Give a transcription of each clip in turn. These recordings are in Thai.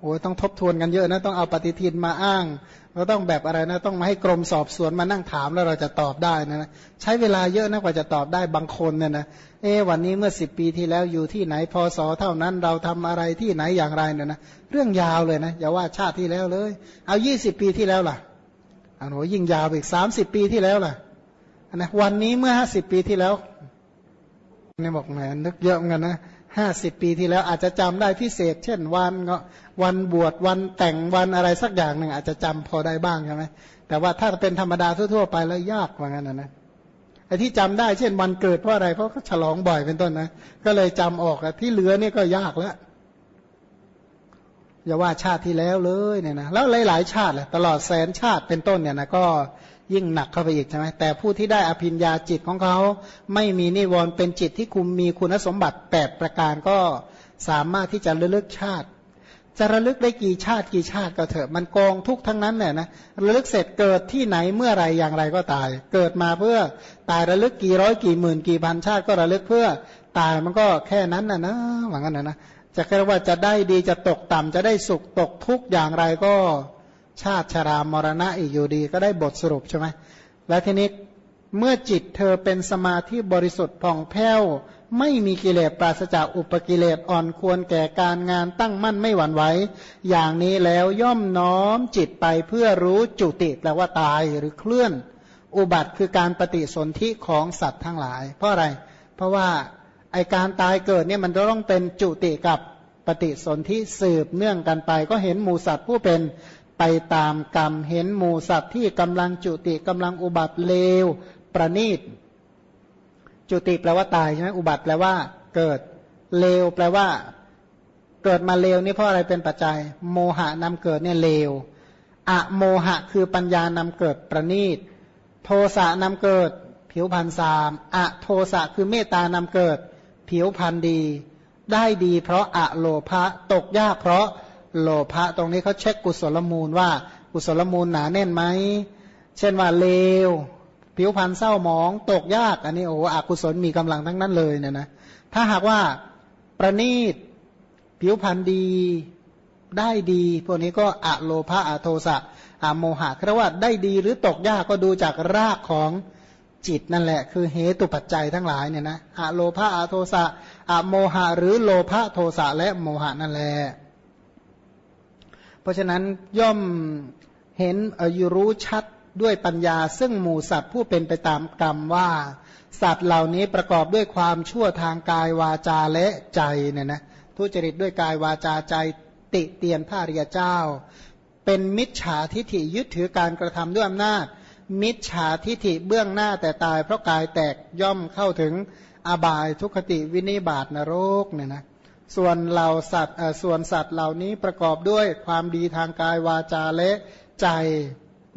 โอ้ต้องทบทวนกันเยอะนะต้องเอาปฏิทินมาอ้างเราต้องแบบอะไรนะ ต้องมาให้กรมสอบสวนมานั่งถามแล้วเราจะตอบได้นะใช้เวลาเยอะนะกว่าจะตอบได้บางคนเนี่ยนะเอวันนี้เมื่อสิบปีที่แล้วอยู่ที่ไหนพศเท่านั้นเราทำอะไรที่ไหนอย่างไรเนี่ยนะเรื่องยาวเลยนะอย่าว่าชาติที่แล้วเลย เอายี่สิบปีที่แล้วล่ะอันโหยิ่งยาวอีกสามสิบปีที่แล้วล่ะนะวันนี้เมื่อห้าสิบปีที่แล้วนี่บอกแหมนึกเยอะเหมือนกันนะ ห้าสิบปีที่แล้วอาจจะจำได้พิเศษ เช่นวันวันบวชวันแต่งวันอะไรสักอย่างหนึ่งอาจจะจำพอได้บ้างใช่ไหมแต่ว่าถ้าเป็นธรรมดาทั่วๆไปแล้วยากว่างั้นนะนะไอ้ที่จำได้เช่นวันเกิดเพราะอะไรเพราะเขาฉลองบ่อยเป็นต้นนะ ก็เลยจำออกอที่เหลือเนี่ยก็ยากแล้วอย่าว่าชาติที่แล้วเลยเนี่ยนะแล้วหลายๆชาติแหละตลอดแสนชาติเป็นต้นเนี่ยนะก็ ยิ่งหนักเข้าไปอีกใช่ไหมแต่ผู้ที่ได้อภิญญาจิตของเขา ไม่มีนิวรณ์เป็นจิตที่คุมมีคุณสมบัติแปดประการก็สามารถที่จะระลึกชาติ จะระลึกได้กี่ชาติกี่ชาติก็เถอะมันกองทุกทั้งนั้นเนี่ยนะระลึกเสร็จเกิดที่ไหนเมื่อไรอย่างไรก็ตาย เกิดมาเพื่อตายระลึกกี่ร้อยกี่หมื่นกี่พันชาติก็ระลึกเพื่อตายมันก็แค่นั้นนะนะหวังกันนะนะจะแค่ว่าจะได้ดีจะตกต่ำจะได้สุขตกทุกอย่างไรก็ ชาติชรามรณะอีกอยู่ดีก็ได้บทสรุปใช่ไหมและทีนี้เมื่อจิตเธอเป็นสมาธิบริสุทธิ์ผ่องแผ้ว ไม่มีกิเลสปราศจากอุปกิเลสอ่อนควรแก่การงานตั้งมั่นไม่หวั่นไหวอย่างนี้แล้วย่อมน้อมจิตไปเพื่อรู้จุติแปลว่าตายหรือเคลื่อน อุบัติคือการปฏิสนธิของสัตว์ทั้งหลาย เพราะอะไร เพราะว่าไอการตายเกิดเนี่ยมันต้องเป็นจุติกับปฏิสนธิสืบเนื่องกันไป ก็เห็นหมูสัตว์ผู้เป็น ไปตามกรรมเห็นหมูสัตว์ที่กำลังจุติกำลังอุบัติเลวประณีต จุติแปลว่าตายใช่ไหมอุบัติแปลว่า เกิดเลวแปลว่า เกิดมาเลวนี่เพราะอะไรเป็นปัจจัย โมหะนำเกิดเนี่ยเลวอะโมหะคือปัญญานำเกิดประณีต โทสะนำเกิด ผิวพันธ์สามอะโทสะคือเมตานำเกิด ผิวพันธ์ดี ได้ดี เพราะอะโลภะตกยากเพราะ โลภะตรงนี้เขาเช็คกุศลมูลว่ากุศลมูลหนาแน่นไหม เช่นว่าเลว ผิวพรรณเศร้าหมองตกยาก อันนี้โอ้อกุศลมีกำลังทั้งนั้นเลยเนี่ยนะถ้าหากว่าประณีตผิวพรรณดีได้ดี พวกนี้ก็อะโลภะอะโทสะอะโมหะเพราะว่าได้ดีหรือตกยากก็ดูจากรากของจิตนั่นแหละ คือเหตุปัจจัยทั้งหลายเนี่ยนะอะโลภะอะโทสะอะโมหะหรือโลภะโทสะและโมหะนั่นแหละ เพราะฉะนั้นย่อมเห็นอายุรู้ชัดด้วยปัญญา ซึ่งหมู่สัตว์ผู้เป็นไปตามกรรมว่า สัตว์เหล่านี้ประกอบด้วยความชั่วทางกายวาจาและใจเนี่ยนะทุจริตด้วยกายวาจาใจติเตียนพระริยเจ้า เป็นมิจฉาทิฐิยึดถือการกระทำด้วยอำนาจ มิจฉาทิฐิเบื้องหน้าแต่ตายเพราะกายแตกย่อมเข้าถึงอบายทุคติวินิบาตนรกเนี่ยนะ ส่วนเหล่าสัตว์ส่วนสัตว์เหล่านี้ประกอบด้วยความดีทางกายวาจาและใจ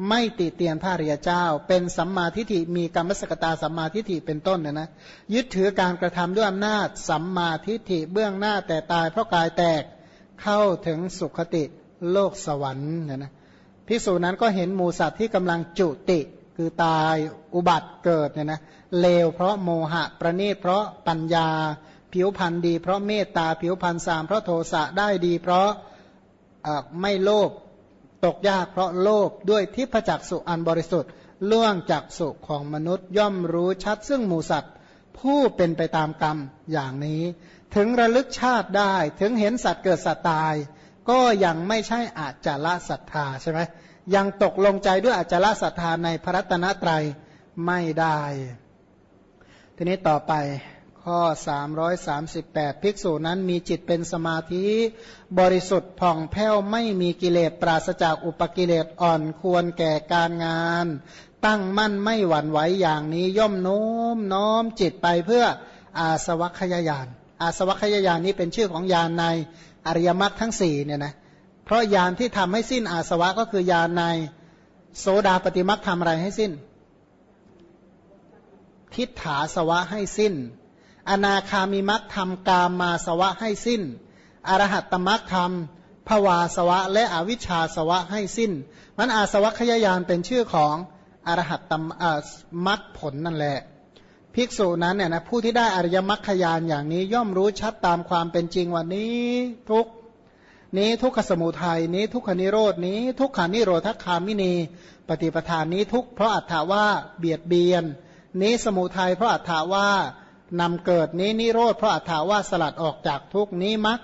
ไม่ติเตียนพระริยเจ้า เป็นสัมมาทิฏฐิมีกรรมสกตาสัมมาทิฏฐิเป็นต้นเนี่ยนะยึดถือการกระทำด้วยอำนาจสัมมาทิฏฐิเบื้องหน้าแต่ตายเพราะกายแตกเข้าถึงสุขติโลกสวรรค์เนี่ยนะพิสูจนั้นก็เห็นหมูสัตว์ที่กำลังจุติคือตายอุบัติเกิดเนี่ยนะเลวเพราะโมหะประณีตเพราะปัญญา ผิวพันธ์ดี เพราะเมตตาผิวพันธ์สามเพราะโทสะได้ดี เพราะไม่โลภตกยากเพราะโลภด้วยทิพจักสุอันบริสุทธิ์ล่วงจากสุของมนุษย์ย่อมรู้ชัดซึ่งหมูสัตว์ ผู้เป็นไปตามกรรมอย่างนี้ ถึงระลึกชาติได้ถึงเห็นสัตว์เกิดสัตว์ตาย ก็ยังไม่ใช่อาจจะละศรัทธาใช่ไหมยังตกลงใจด้วยอาจจะละศรัทธาในพระรัตนตรัยไม่ได้ ทีนี้ต่อไป ข้อ 338 ภิกษุนั้นมีจิตเป็นสมาธิ บริสุทธิ์ผ่องแผ้วไม่มีกิเลสปราศจากอุปกิเลสอ่อนควรแก่การงาน ตั้งมั่นไม่หวั่นไหวอย่างนี้ย่อมโน้มน้อมจิตไปเพื่ออาสวัคยายาน อาสวัคยายานนี้เป็นชื่อของยานในอริยมรรคทั้งสี่เนี่ยนะเพราะยานที่ทำให้สิ้นอาสวะก็คือยานในโสดาปฏิมรรคทำอะไรให้สิ้น ทิฏฐาสวะให้สิ้น อนาคามิมักทำกามมาสวะให้สิ้น อรหัตตมักทำภวาสวะ และอวิชชาสวะให้สิ้น มันอาสวะขยายานเป็นชื่อของอรหัตตมักผลนั่นแหละ ภิกษุนั้นเนี่ยนะผู้ที่ได้อริยมรรคยานอย่างนี้ย่อมรู้ชัดตามความเป็นจริงวันนี้ ทุกนี้ทุกขสมุทัยนี้ทุกขนิโรดนี้ ทุกขานิโรธคามินี ปฏิปทานนี้ทุกเพราะอัตถาว่าเบียดเบียน นี้สมุทัยเพราะอัตถาว่า นำเกิดนี้นิโรธเพราะอัตถาว่าสลัดออกจากทุกนี้มัก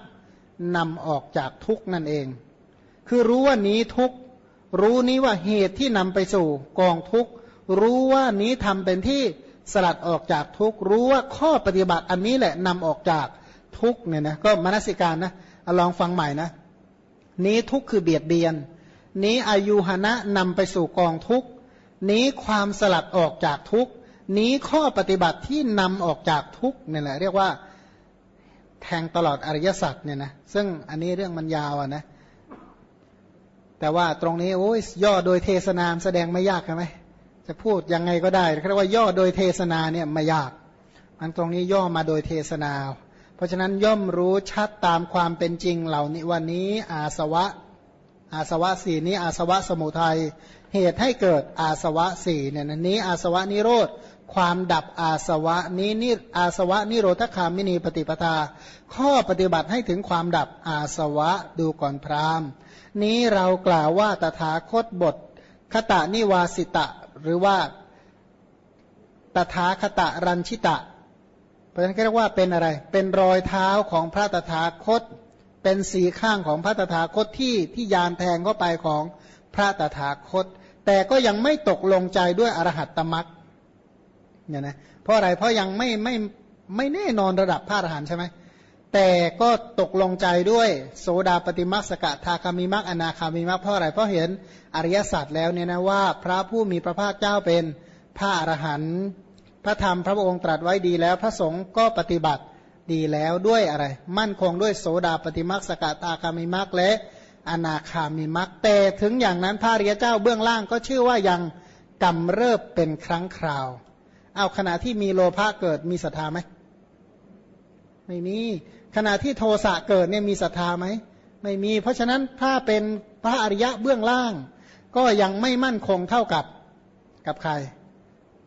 นำออกจากทุกนั่นเอง คือรู้ว่านี้ทุกรู้นี้ว่าเหตุที่นำไปสู่กองทุกรู้ว่านี้ทำเป็นที่สลัดออกจากทุกรู้ว่าข้อปฏิบัติอันนี้แหละนำออกจากทุกเนี่ยนะก็มนสิการนะลองฟังใหม่นะ นี้ทุกคือเบียดเบียน นี้อายุหณะนำไปสู่กองทุกนี้ความสลัดออกจากทุก นี้ข้อปฏิบัติที่นำออกจากทุกเนี่ยแหละเรียกว่าแทงตลอดอริยสัจเนี่ยนะซึ่งอันนี้เรื่องมันยาวอะนะแต่ว่าตรงนี้โอ้ยย่อโดยเทศนามแสดงไม่ยากใช่ไหมจะพูดยังไงก็ได้เรียกว่าย่อโดยเทศนาเนี่ยไม่ยากมันตรงนี้ย่อมาโดยเทศนา เพราะฉะนั้นย่อมรู้ชัดตามความเป็นจริงเหล่านี้วันนี้อาสวะอาสวะสี่นี้อาสวะสมุทัยเหตุให้เกิดอาสวะสี่เนี่ยนี้อาสวะนิโรธ ความดับอาสวะนี้นิอาสวะนิโรธคามินีปฏิปทา ข้อปฏิบัติให้ถึงความดับอาสวะดูก่อนพราหมณ์ นี้เรากล่าวว่าตถาคตบท คตานิวาสิตะ หรือว่าตถาคตะรันชิตะ เพราะฉะนั้นเรียกว่าเป็นอะไร เป็นรอยเท้าของพระตถาคต เป็นสีข้างของพระตถาคตที่ที่ยานแทงเข้าไปของพระตถาคต แต่ก็ยังไม่ตกลงใจด้วยอรหัตตมรัก เนี่ยนะเพราะอะไรเพราะยังไม่ไม่ไม่แน่นอนระดับพระอรหันต์ใช่ไหมแต่ก็ตกลงใจด้วยโสดาปฏิมักสกทาคามิมักอนาคามิมักเพราะอะไรเพราะเห็นอริยสัจแล้วเนี่ยนะว่าพระผู้มีพระภาคเจ้าเป็นพระอรหันต์พระธรรมพระองค์ตรัสไว้ดีแล้ว พระสงฆ์ก็ปฏิบัติดีแล้วด้วยอะไร มั่นคงด้วยโสดาปฏิมักสกทาคามิมักและอนาคามิมักแต่ถึงอย่างนั้นพระอริยเจ้าเบื้องล่างก็ชื่อว่ายังกำเริบเป็นครั้งคราว เอาขณะที่มีโลภะเกิดมีศรัทธาไหมไม่มีขณะที่โทสะเกิดเนี่ยมีศรัทธาไหมไม่มี เพราะฉะนั้นถ้าเป็นพระอริยะเบื้องล่าง ก็ยังไม่มั่นคงเท่ากับกับใคร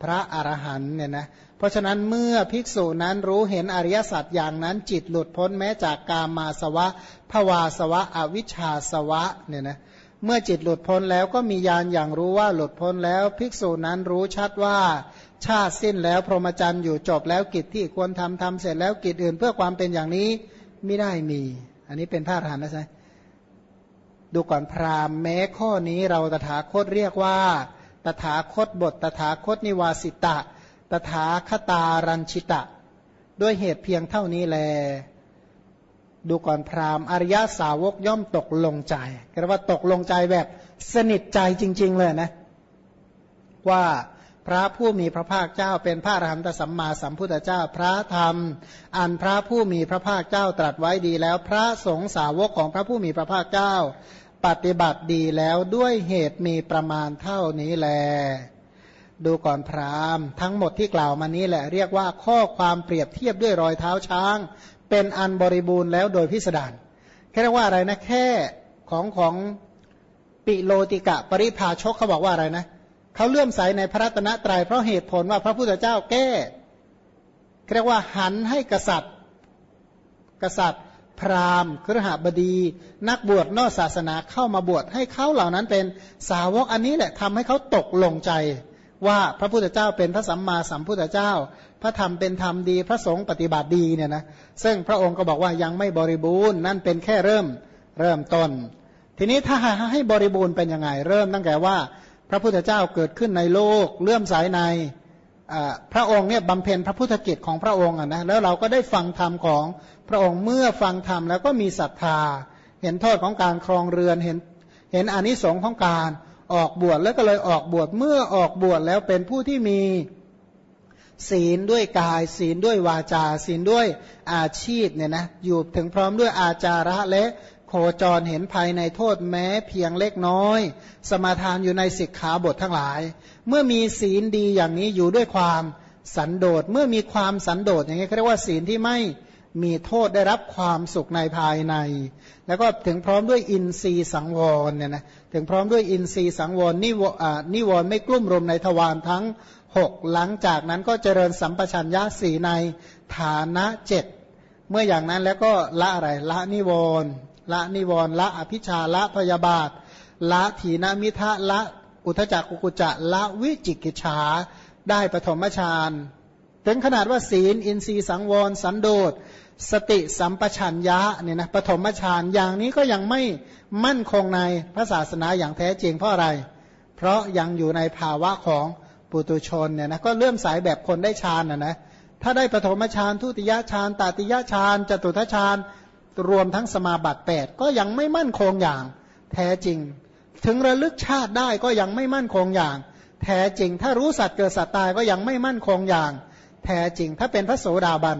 พระอรหันต์เนี่ยนะเพราะฉะนั้นเมื่อภิกษุนั้นรู้เห็นอริยสัจอย่างนั้นจิตหลุดพ้นแม้จากกามาสวะภวาสวะ อวิชชาสวะเนี่ยนะเมื่อจิตหลุดพ้นแล้วก็มีญาณอย่างรู้ว่าหลุดพ้นแล้ว ภิกษุนั้นรู้ชัดว่า ชาติสิ้นแล้วพรหมจรรย์อยู่จบแล้วกิจที่ควรทำทำเสร็จแล้วกิจอื่นเพื่อความเป็นอย่างนี้ไม่ได้มี อันนี้เป็นพระอรหันต์นะใช่ดูก่อนพราหมณ์แม้ข้อนี้เราตถาคตเรียกว่า ตถาคตบท ตถาคตนิวาสิตะ ตถาคตารันชิตะ ด้วยเหตุเพียงเท่านี้แล ดูก่อนพราหมณ์อริยสาวกย่อมตกลงใจเรียกว่าตกลงใจแบบสนิทใจจริง ๆ เลยนะ ว่า พระผู้มีพระภาคเจ้าเป็นพระอรหันตสัมมาสัมพุทธเจ้าพระธรรม อันพระผู้มีพระภาคเจ้าตรัสไว้ดีแล้ว พระสงฆ์สาวกของพระผู้มีพระภาคเจ้า ปฏิบัติดีแล้วด้วยเหตุมีประมาณเท่านี้แล ดูก่อนพรามทั้งหมดที่กล่าวมานี้แหละเรียกว่าข้อความเปรียบเทียบด้วยรอยเท้าช้าง เป็นอันบริบูรณ์แล้วโดยพิสดารแค่ว่าอะไรนะแค่ของของปิโลติกะปริภาชกเขาบอกว่าอะไรนะเขาเลื่อมใสในพระรัตนตรยัยเพราะเหตุผลว่าพระพุทธเจ้าแก้เรียกว่าหันให้กษัตริย์ กษัตริย์ พราหมณ์ครหบดี นักบวชนอกศาสนาเข้ามาบวชให้เขาเหล่านั้นเป็นสาวกอันนี้แหละทำให้เขาตกลงใจ ว่าพระพุทธเจ้าเป็นพระสัมมาสัมพุทธเจ้า พระธรรมเป็นธรรมดีพระสงฆ์ปฏิบัติดีเนี่ยนะซึ่งพระองค์ก็บอกว่ายังไม่บริบูรณ์นั่นเป็นแค่เริ่มเริ่มต้น ทีนี้ถ้าให้บริบูรณ์เป็นยังไงเริ่มตั้งแต่ว่า พระพุทธเจ้าเกิดขึ้นในโลกเลื่อมสายในพระองค์เนี่ยบำเพ็ญพระพุทธกิจของพระองค์นะแล้วเราก็ได้ฟังธรรมของพระองค์เมื่อฟังธรรมแล้วก็มีศรัทธา เห็นโทษของการครองเรือนเห็นเห็นอนิสงค์ของการออกบวชแล้วก็เลยออกบวชเมื่อออกบวชแล้วเป็นผู้ที่มีศีลด้วยกาย ศีลด้วยวาจา ศีลด้วยอาชีพเนี่ยนะอยู่ถึงพร้อมด้วยอาจาระและ โคจรเห็นภายในโทษแม้เพียงเล็กน้อย สมาทานอยู่ในสิกขาบททั้งหลาย เมื่อมีศีลดีอย่างนี้อยู่ด้วยความสันโดษ เมื่อมีความสันโดษอย่างนี้เขาเรียกว่าศีลที่ไม่มีโทษได้รับความสุขในภายใน แล้วก็ถึงพร้อมด้วยอินทรีย์สังวรเนี่ยนะถึงพร้อมด้วยอินทรีย์สังวรนิวนิวรไม่กลุ่มรวมในทวารทั้งหกหลังจากนั้นก็เจริญสัมปชัญญะสีในฐานะเจ็ดเมื่ออย่างนั้นแล้วก็ละอะไรละนิวรณ ละนิวรณ์ละอภิชาละพยาบาท ละถีนมิทะละอุทจักกุกุจะละวิจิกิจฉาได้ปฐมฌานถึงขนาดว่าศีล อินทรีย์สังวร สันโดษ สติสัมปชัญญะเนี่ยนะปฐมฌานอย่างนี้ก็ยังไม่มั่นคงในพระศาสนาอย่างแท้จริงเพราะอะไร เพราะยังอยู่ในภาวะของปุตุชนเนี่ยนะก็เลื่อมสายแบบคนได้ฌานนะนะถ้าได้ปฐมฌานทุติยฌานตติยฌานจตุทฌาน รวมทั้งสมาบัติ8ก็ยังไม่มั่นคงอย่างแท้จริง ถึงระลึกชาติได้ก็ยังไม่มั่นคงอย่าง แท้จริง ถ้ารู้สัตว์เกิดสัตว์ตายก็ยังไม่มั่นคงอย่าง แท้จริง ถ้าเป็นพระโสดาบัน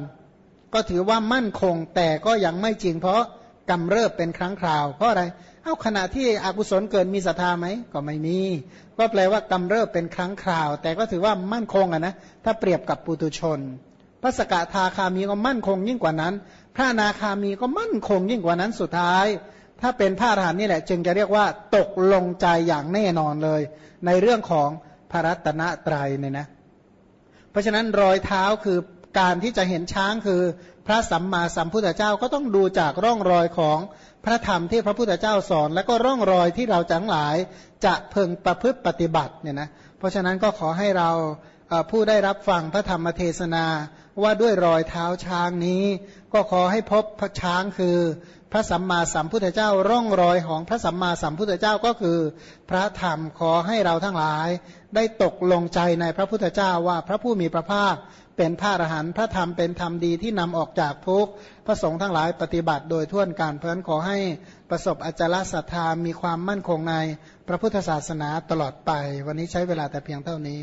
ก็ถือว่ามั่นคงแต่ก็ยังไม่จริง เพราะกำเริบเป็นครั้งคราว เพราะอะไรเอาขณะที่อกุศลเกิดมีศรัทธาไหมก็ไม่มี ก็แปลว่ากำเริบเป็นครั้งคราว แต่ก็ถือว่ามั่นคงอะนะถ้าเปรียบกับปุตุชน พระสกทาคามีก็มั่นคงยิ่งกว่านั้น พระนาคามีก็มั่นคงยิ่งกว่านั้นสุดท้าย ถ้าเป็นพระอรหันต์นี่แหละ จึงจะเรียกว่าตกลงใจอย่างแน่นอนเลย ในเรื่องของพระรัตนตรัยเนี่ยนะ เพราะฉะนั้นรอยเท้าคือการที่จะเห็นช้างคือพระสัมมาสัมพุทธเจ้าก็ต้องดูจากร่องรอยของพระธรรมที่พระพุทธเจ้าสอน และก็ร่องรอยที่เราจังหลายจะเพึงประพฤติปฏิบัติเนี่ยนะเพราะฉะนั้นก็ขอให้เรา ผู้ได้รับฟังพระธรรมเทศนาว่าด้วยรอยเท้าช้างนี้ ก็ขอให้พบพระช้างคือ พระสัมมาสัมพุทธเจ้าร่องรอยของพระสัมมาสัมพุทธเจ้าก็คือ พระธรรมขอให้เราทั้งหลาย ได้ตกลงใจในพระพุทธเจ้าว่าพระผู้มีพระภาคเป็นพระอรหันต์พระธรรมเป็นธรรมดีที่นำออกจากทุกข์พระสงฆ์ทั้งหลายปฏิบัติโดยทั่วนการเพลินขอให้ประสบอจลศรัทธามีความมั่นคงในพระพุทธศาสนาตลอดไป วันนี้ใช้เวลาแต่เพียงเท่านี้